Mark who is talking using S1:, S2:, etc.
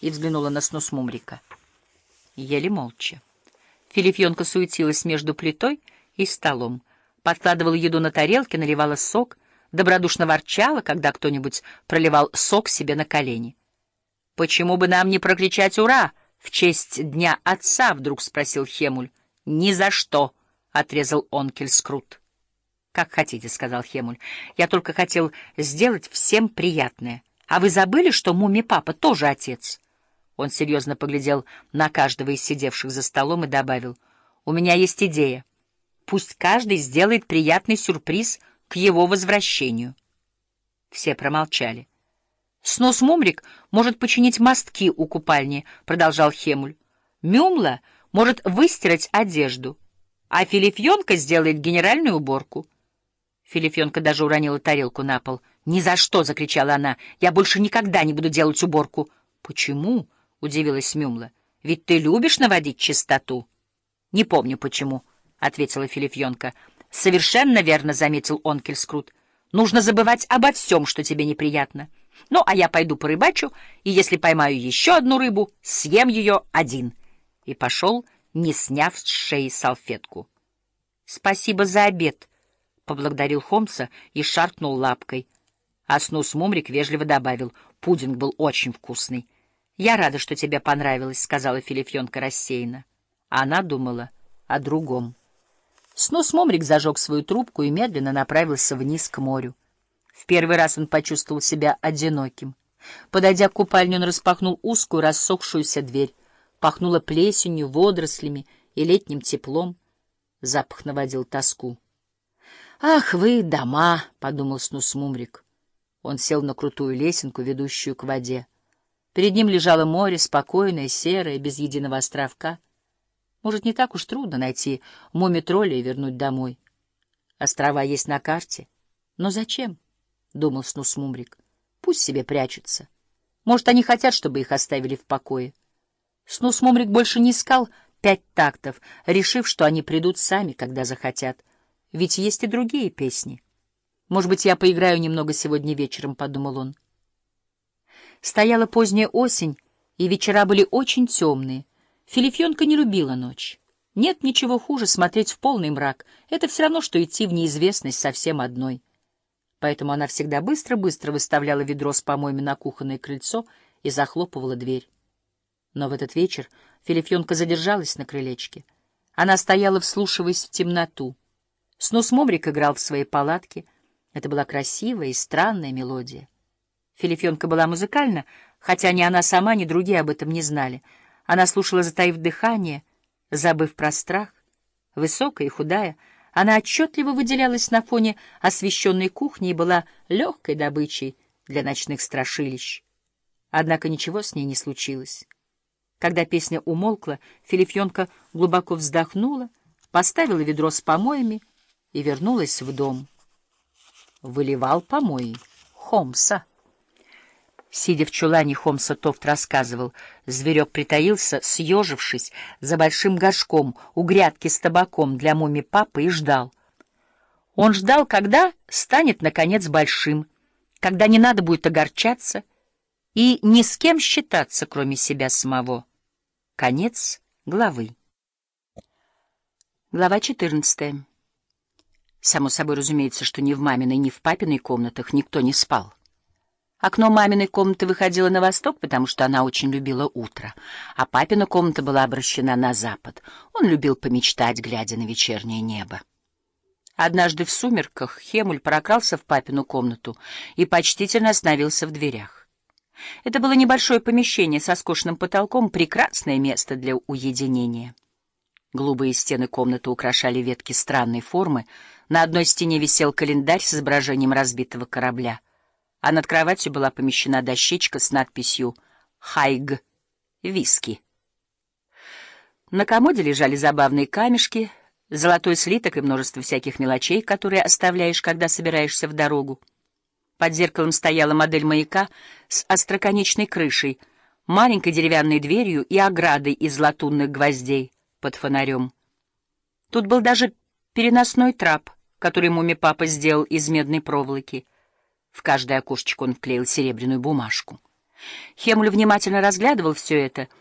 S1: и взглянула на снос Мумрика. Еле молча. Филифьонка суетилась между плитой и столом, подкладывала еду на тарелки, наливала сок, добродушно ворчала, когда кто-нибудь проливал сок себе на колени. «Почему бы нам не прокричать «Ура!» в честь Дня Отца?» — вдруг спросил Хемуль. «Ни за что!» — отрезал Онкель Скрут. «Как хотите», — сказал Хемуль. «Я только хотел сделать всем приятное. А вы забыли, что Муми-папа тоже отец?» Он серьезно поглядел на каждого из сидевших за столом и добавил. «У меня есть идея. Пусть каждый сделает приятный сюрприз к его возвращению». Все промолчали. «Снос Мумрик может починить мостки у купальни», — продолжал Хемуль. «Мюмла может выстирать одежду, а Филифьонка сделает генеральную уборку». Филифьонка даже уронила тарелку на пол. «Ни за что!» — закричала она. «Я больше никогда не буду делать уборку!» «Почему?» — удивилась Мюмла. «Ведь ты любишь наводить чистоту?» «Не помню, почему», — ответила Филифьонка. «Совершенно верно», — заметил Онкельскрут. «Нужно забывать обо всем, что тебе неприятно. Ну, а я пойду порыбачу, и если поймаю еще одну рыбу, съем ее один». И пошел, не сняв с шеи салфетку. «Спасибо за обед», поблагодарил Холмса и шаркнул лапкой. А Снус Мумрик вежливо добавил, пудинг был очень вкусный. «Я рада, что тебе понравилось», — сказала Филифьонка рассеянно. Она думала о другом. Снус Мумрик зажег свою трубку и медленно направился вниз к морю. В первый раз он почувствовал себя одиноким. Подойдя к купальне, он распахнул узкую, рассохшуюся дверь. Пахнуло плесенью, водорослями и летним теплом. Запах наводил тоску. «Ах вы, дома!» — подумал Снусмумрик. Он сел на крутую лесенку, ведущую к воде. Перед ним лежало море, спокойное, серое, без единого островка. Может, не так уж трудно найти муми-тролля и вернуть домой. Острова есть на карте. Но зачем? — думал Снусмумрик. Пусть себе прячутся. Может, они хотят, чтобы их оставили в покое. Снусмумрик больше не искал пять тактов, решив, что они придут сами, когда захотят — ведь есть и другие песни. Может быть, я поиграю немного сегодня вечером, — подумал он. Стояла поздняя осень, и вечера были очень темные. Филифьонка не любила ночь. Нет ничего хуже смотреть в полный мрак. Это все равно, что идти в неизвестность совсем одной. Поэтому она всегда быстро-быстро выставляла ведро с помоями на кухонное крыльцо и захлопывала дверь. Но в этот вечер Филифьонка задержалась на крылечке. Она стояла, вслушиваясь в темноту. Снус Момрик играл в своей палатке. Это была красивая и странная мелодия. Филифьонка была музыкальна, хотя ни она сама, ни другие об этом не знали. Она слушала, затаив дыхание, забыв про страх. Высокая и худая, она отчетливо выделялась на фоне освещенной кухни и была легкой добычей для ночных страшилищ. Однако ничего с ней не случилось. Когда песня умолкла, Филифьонка глубоко вздохнула, поставила ведро с помоями — и вернулась в дом. Выливал помои Хомса. Сидя в чулане, Хомса Тофт рассказывал, зверек притаился, съежившись, за большим горшком у грядки с табаком для муми папы и ждал. Он ждал, когда станет, наконец, большим, когда не надо будет огорчаться и ни с кем считаться, кроме себя самого. Конец главы. Глава четырнадцатая. Само собой разумеется, что ни в маминой, ни в папиной комнатах никто не спал. Окно маминой комнаты выходило на восток, потому что она очень любила утро, а папина комната была обращена на запад. Он любил помечтать, глядя на вечернее небо. Однажды в сумерках Хемуль прокрался в папину комнату и почтительно остановился в дверях. Это было небольшое помещение со скошенным потолком, прекрасное место для уединения. Голубые стены комнаты украшали ветки странной формы. На одной стене висел календарь с изображением разбитого корабля, а над кроватью была помещена дощечка с надписью «Хайг. Виски». На комоде лежали забавные камешки, золотой слиток и множество всяких мелочей, которые оставляешь, когда собираешься в дорогу. Под зеркалом стояла модель маяка с остроконечной крышей, маленькой деревянной дверью и оградой из латунных гвоздей под фонарем. Тут был даже переносной трап, который муми-папа сделал из медной проволоки. В каждое окошечко он вклеил серебряную бумажку. Хемуль внимательно разглядывал все это —